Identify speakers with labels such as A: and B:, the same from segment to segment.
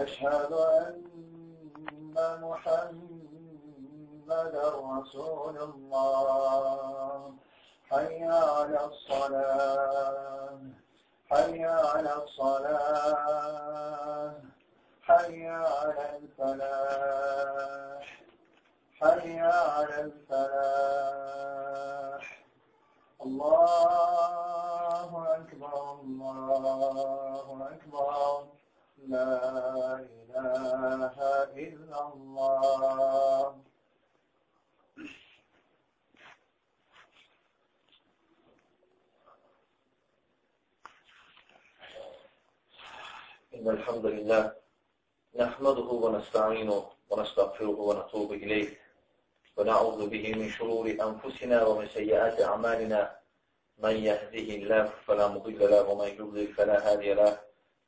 A: أشهد أن محمدا رسول الله. حي على الصلاة. حي على الصلاة. حي على الفلاح. حي على الفلاح. الله أكبر الله أكبر. لا إله إلا الله.
B: إن الحمد لله نحمده ونستعينه ونستغفره ونتوب إليه. ونعوذ به من شرور أنفسنا ومن سيئات أعمالنا. من يهده الله فلا مضل له ومن يضلل فلا هادي له.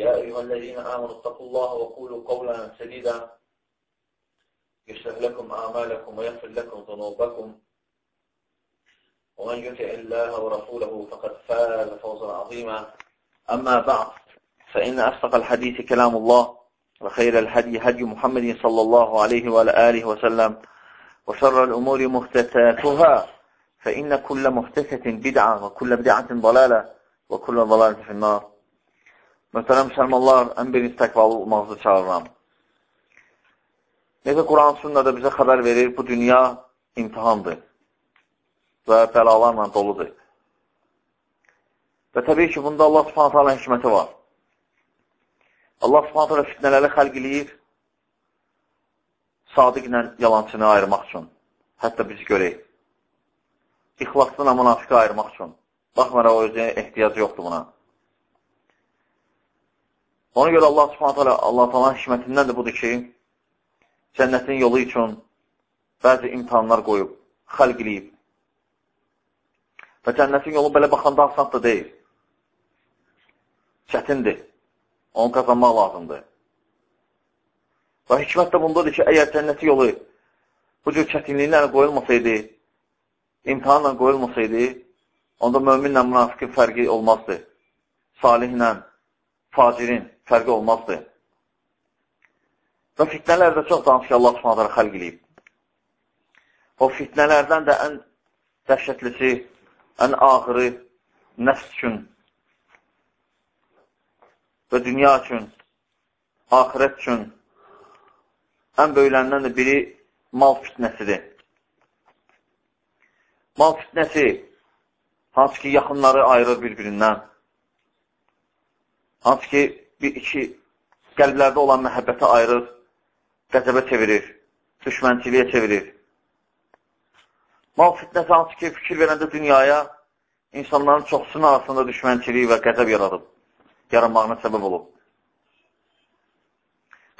B: يا أيها الذين آمنوا اتقوا الله وقولوا قولا سديدا. يصلح لكم أعمالكم ويغفر لكم ذنوبكم. ومن يطع الله ورسوله فقد فاز فوزا عظيما. أما بعد فإن أصدق الحديث كلام الله وخير الهدي هدي محمد صلى الله عليه وعلى آله وسلم وشر الأمور محدثاتها فإن كل محدثة بدعة وكل بدعة ضلالة وكل ضلالة في النار. Möhtərəm müsəlmanlar, ən birinci təqvalı olmağınızı çağırıram. Necə Quran sünnədə bizə xəbər verir, bu dünya imtihandır və bəlalarla doludur. Və təbii ki, bunda Allah subhanətə alə hikməti var. Allah subhanətə alə fitnələri xəlq eləyir, sadiqlə yalancını ayırmaq üçün. Hətta bizi görək. İxlasına münafiqə ayırmaq üçün. Baxmara o özünə ehtiyacı yoxdur buna. Ona görə Allah subhanət hələ Allah falan hikmətindən də budur ki, cənnətin yolu üçün bəzi imtihanlar qoyub, xəlq eləyib. Və cənnətin yolu belə baxanda asan da deyil. Çətindir. Onu qazanmaq lazımdır. Və hikmət də bundadır ki, əgər cənnəti yolu bu cür çətinliklərlə qoyulmasaydı, imtihanla qoyulmasaydı, onda möminlə münafiqin fərqi olmazdı. Salihlə, facirin fərqi olmazdı. Və fitnələr də çox danış ki, Allah subhanətləri xəlq eləyib. O fitnələrdən də ən dəhşətlisi, ən ağırı nəfs üçün və dünya üçün, ahirət üçün ən böyüləndən də biri mal fitnəsidir. Mal fitnəsi hansı ki, yaxınları ayırır bir-birindən. Hansı ki, bir iki qəlblərdə olan məhəbbəti ayırır, qəzəbə çevirir, düşmənçiliyə çevirir. Mal fitnəsi hansı ki, fikir verəndə dünyaya insanların çoxsunun arasında düşmənçiliyi və qəzəb yaradıb, yaranmağına səbəb olub.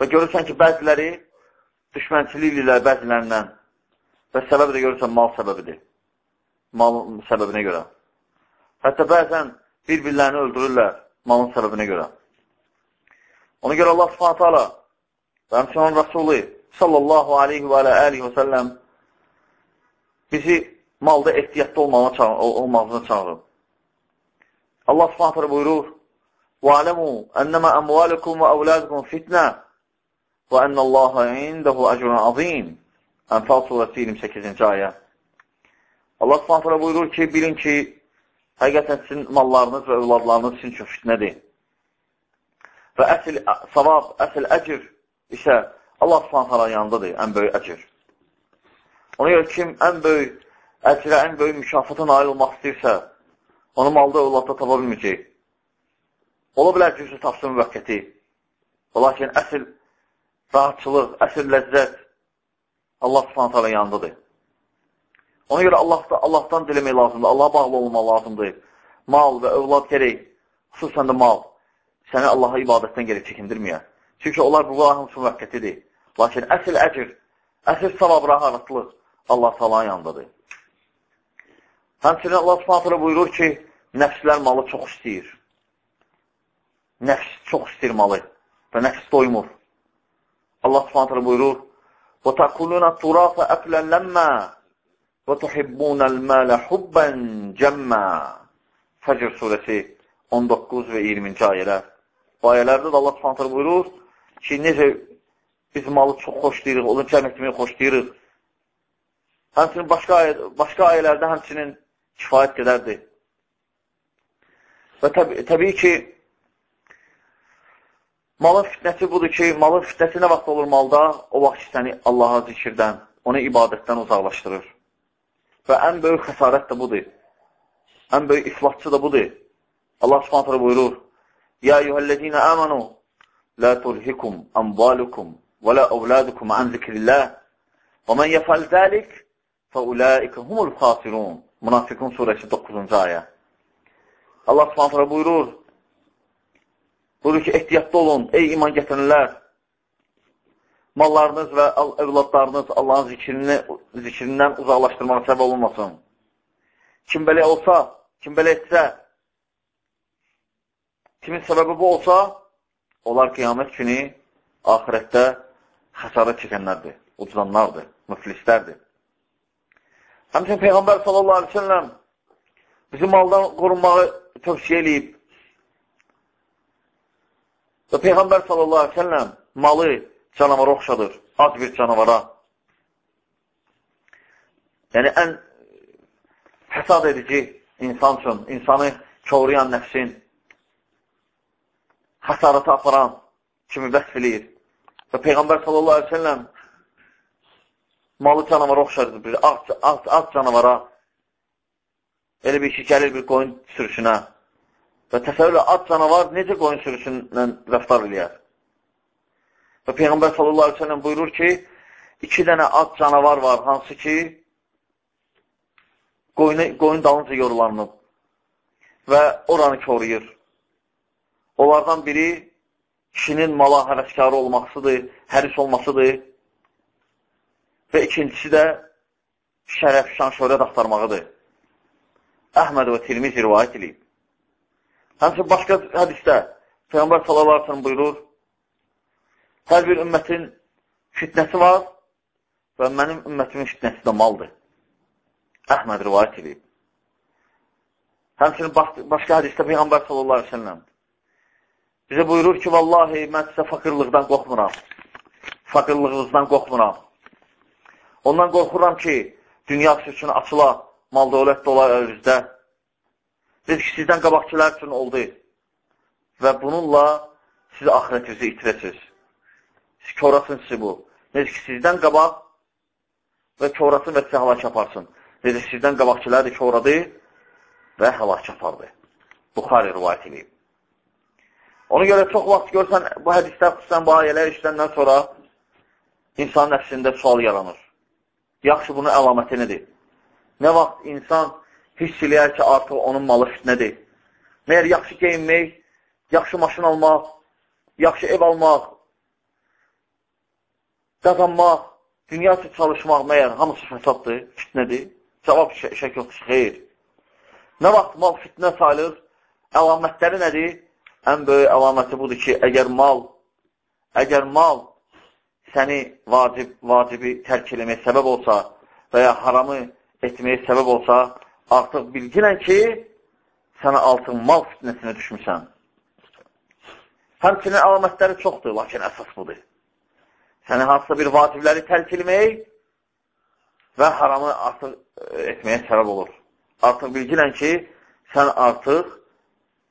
B: Və görürsən ki, bəziləri düşmənçilik ilə bəzilərindən və səbəb də görürsən mal səbəbidir. Mal səbəbinə görə. Hətta bəzən bir-birlərini öldürürlər malın səbəbinə görə. Ona görə Allah subhanətə ala və həmçinin Rasulü sallallahu aleyhi və alə aleyhi və səlləm bizi malda ehtiyatlı olmağını çağırır. Allah subhanətə ala buyurur وَعَلَمُوا أَنَّمَا أَمْوَالِكُمْ وَأَوْلَادُكُمْ فِتْنَةً وَأَنَّ اللّٰهَ عِنْدَهُ أَجْرٌ عَظِيمٌ Enfal suresi 28. ayə. Allah subhanətə buyurur ki, bilin ki, həqiqətən sizin mallarınız və övladlarınız sizin üçün fitnədir. Və əsl savab, əsl əcr isə Allah subhanətələ yanındadır, ən böyük əcr. Ona görə kim ən böyük əcrə, ən böyük mükafata nail olmaq istəyirsə, onu malda övladda tapa bilməyəcək. Ola bilər ki, tapsın müvəqqəti. Lakin əsl rahatçılıq, əsl ləzzət Allah subhanət hələ yanındadır. Ona görə Allah da, Allahdan diləmək lazımdır, Allaha bağlı olmaq lazımdır. Mal və övlad gerək, xüsusən də mal, səni Allaha ibadətdən gerək çəkindirməyə. Çünki onlar bu Allahın üçün müvəqqətidir. Lakin əsl əcr, əsl savab, rahatlıq Allah salan yanındadır. Həmçinin Allah subhanətlə buyurur ki, nəfslər malı çox istəyir. Nəfs çox istəyir malı və nəfs doymur. Allah subhanətlə buyurur, وَتَقُلُونَ التُّرَافَ أَكْلًا لَمَّا və tuhibbunəl mələ hubbən cəmmə Fəcr surəsi 19 və 20-ci ayələr. Bu ayələrdə də Allah subhanətlər buyurur ki, necə biz malı çox xoşlayırıq, onun cəm etməyi xoşlayırıq. Həmçinin başqa, ayə, başqa ayələrdə həmçinin kifayət qədərdir. Və təb təbii ki, malın fitnəsi budur ki, malın fitnəsi nə vaxt olur malda? O vaxt ki, səni Allaha zikirdən, onu ibadətdən uzaqlaşdırır. Və ən böyük xəsarət də budur. Ən böyük iflatçı da budur. Allah subhanətlə buyurur, Ya eyyuhəl-ləzinə əmənu, لا تلهكم أموالكم ولا أولادكم عن ذكر الله ومن يفعل ذلك فأولئك هم الخاسرون Münafiqun surəsi 9-cu ayə. Allah Subhanahu buyurur: Buyurur ki, ehtiyatlı olun, ey iman gətirənlər. Mallarınız və övladlarınız Allahın zikrini, zikrindən uzaqlaşdırmağa səbəb olmasın. Kim belə olsa, kim belə etsə, kimin səbəbi bu olsa, onlar qiyamət günü ahirətdə xəsarət çəkənlərdir, ucuzanlardır, müflislərdir. Həmçin Peyğəmbər sallallahu aleyhi ve sellem bizi maldan qorunmağı tövsiyə eləyib. Və Peyğəmbər sallallahu aleyhi ve sellem malı canavara oxşadır, az bir canavara. Yəni, ən həsad edici insan üçün, insanı çoğrayan nəfsin, xəsarəti aparan kimi vəsf eləyir. Və Peyğəmbər sallallahu aleyhi ve sellem malı canavara oxşardır, bir ağ, ağ, ağ canavara. Elə bir ki, gəlir bir qoyun sürüsünə. Və təsəvvürlə, at canavar necə qoyun sürüsünlə rəftar eləyər? Və Peyğəmbər sallallahu aleyhi ve sellem buyurur ki, iki dənə at canavar var, hansı ki, qoyun, qoyun dalınca yorulanıb və oranı koruyur. Onlardan biri kişinin mala həvəskarı olmasıdır, həris olmasıdır və ikincisi də şərəf, şan, şöhrət axtarmağıdır. Əhməd və Tirmizi rivayət edib. Həmçin başqa hədisdə Peyğəmbər sallallahu aleyhi ve sellem buyurur, hər bir ümmətin fitnəsi var və mənim ümmətimin fitnəsi də maldır. Əhməd rivayət edib. Həmçinin başqa hədisdə Peyğəmbər sallallahu aleyhi ve sellem Bizə buyurur ki, vallahi mən sizə fakirlıqdan qorxmuram. Fakirlığınızdan qorxmuram. Ondan qorxuram ki, dünya üçün açıla, mal dövlət dolar. Dedi ki, sizdən qabaqçılar üçün oldu. Və bununla siz ahirətinizi itirəsiniz. Siz korasın sizi bu. Dedi ki, sizdən qabaq və korasın və sizə həlak aparsın. Dedi, sizdən qabaqçılar da koradı və həlak apardı. Buxari rivayət edib. Ona görə çox vaxt görsən, bu hədislər, xüsusən bu ayələr işləndən sonra insan nəfsində sual yaranır. Yaxşı, bunun əlaməti nədir? Nə vaxt insan hiss eləyər ki, artıq onun malı fitnədir? Məyər yaxşı geyinmək, yaxşı maşın almaq, yaxşı ev almaq, qazanmaq, dünya üçün çalışmaq, məyər hamısı fəsaddır, fitnədir? Cavab şək yoxdur, xeyr. Nə vaxt mal fitnə sayılır, əlamətləri nədir? ən böyük əlaməti budur ki, əgər mal, əgər mal səni vacib, vacibi tərk eləməyə səbəb olsa və ya haramı etməyə səbəb olsa, artıq bilginən ki, sənə altın mal fitnəsinə düşmüsən. Həmçinin əlamətləri çoxdur, lakin əsas budur. Səni hansısa bir vacibləri tərk eləmək və haramı artıq e, etməyə səbəb olur. Artıq bilginən ki, sən artıq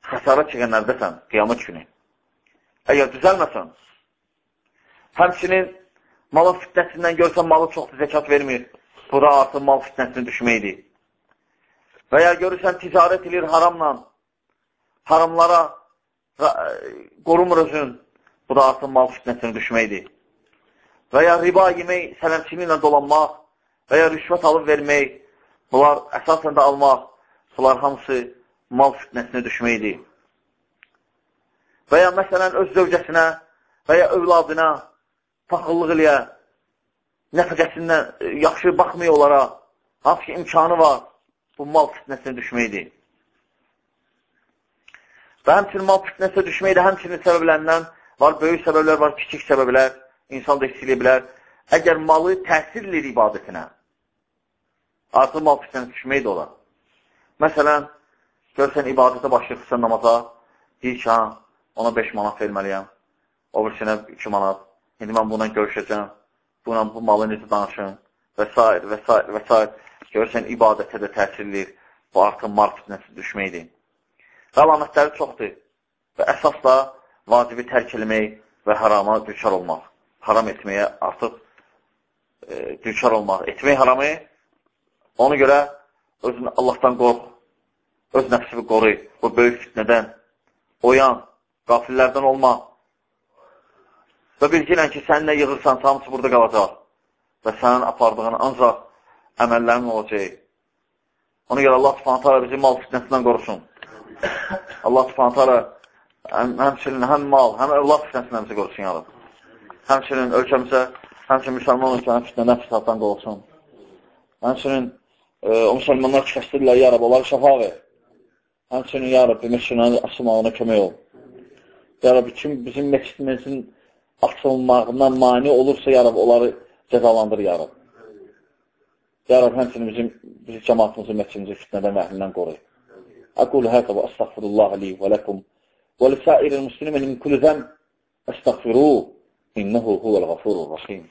B: xəsarət çəkənlərdəsən qiyamət günü. Əgər düzəlməsən, həmçinin Malın fitnəsindən görsən, malı çoxdur, zəkat vermir. Bu da artıq mal fitnəsinə düşməkdir. Və ya görürsən, ticarət edir haramla, haramlara qorumur özün. Bu da artıq mal fitnəsinə düşməkdir. Və ya riba yemək, sələmçiliklə dolanmaq və ya rüşvət alıb vermək, bunlar əsasən də almaq, bunlar hamısı mal fitnəsinə düşməkdir. Və ya məsələn, öz zövcəsinə və ya övladına paxıllıq eləyə, nəfəqəsindən e, yaxşı baxmıyor onlara, hansı ki, imkanı var, bu mal fitnəsinə düşməkdir. Və həmçinin mal fitnəsinə düşməkdə həmçinin səbəblərindən var, böyük səbəblər var, kiçik səbəblər, insan da istəyə bilər. Əgər malı təsir edir ibadətinə, artıq mal fitnəsinə düşmək də olar. Məsələn, görsən ibadətə başlayırsan namaza, deyir ki, ona 5 manat verməliyəm, o birisinə 2 manat, indi mən bununla görüşəcəm, bununla bu malı necə danışın və s. və s. və s. Görürsən, ibadətə də təsirləyir, bu artıq mal fitnəsi düşməkdir. Və əlamətləri çoxdur və əsas da vacibi tərk eləmək və harama düçar olmaq. Haram etməyə artıq e, düçar olmaq. Etmək haramı, ona görə özünü Allahdan qorx, öz nəfsini qoru, bu böyük fitnədən, oyan, qafillərdən olma. Və bilgilən ki, sən nə yığırsan, hamısı burada qalacaq. Və sənin apardığın ancaq əməllərin olacaq. Ona görə Allah subhanət hala bizi mal fitnəsindən qorusun. Allah subhanət hala həm, həmçinin həm mal, həm övlad fitnəsindən bizi qorusun, yarab. Həmçinin ölkəmizə, həmçinin müsəlman ölkənin fitnədən fitnətdən qorusun. Həmçinin e, o müsəlmanlar ki, xəstədirlər, yarab, onları şəfa ver. Həmçinin, yarab, məsələn, açılmağına kömək ol. Ya Rabbi, kim bizim meçidimizin açılmağına mani olursa, ya Rabbi, onları cəzalandır, ya Rabbi. Ya Rabbi, həmçinin bizim, bizi cəmatımızı, meçidimizi fitnədən və əhlindən qoruy. Aqulu həqə və əstəğfirullah li və ləkum və lisəiril muslimin min innəhu huvəl qafurur rəhim.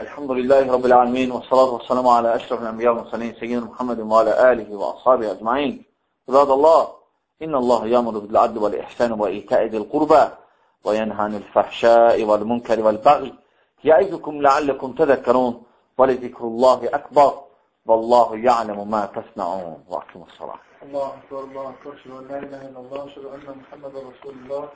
B: الحمد لله رب العالمين والصلاة والسلام على أشرف الأنبياء والمرسلين سيدنا محمد وعلى آله وأصحابه أجمعين عباد الله إن الله يأمر بالعدل والإحسان وإيتاء ذي القربى وينهى عن الفحشاء والمنكر والبغي يعظكم لعلكم تذكرون ولذكر الله أكبر والله يعلم ما تصنعون وأقيموا الصلاة.
A: الله أكبر الله أكبر. لا إله إلا الله أشهد أن محمدا رسول الله.